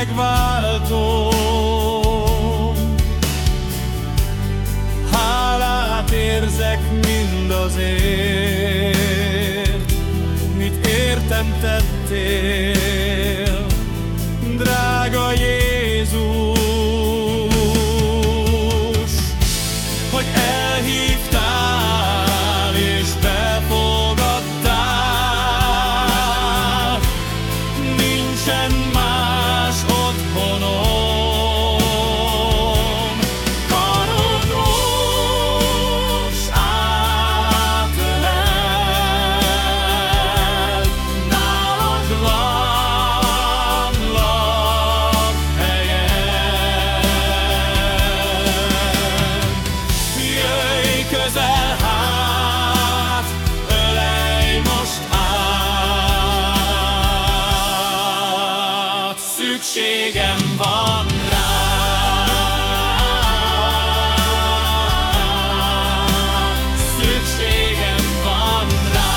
megváltom. Hálát érzek mindazért, mit értem tettél. Szükségem van rá. Szükségem van rá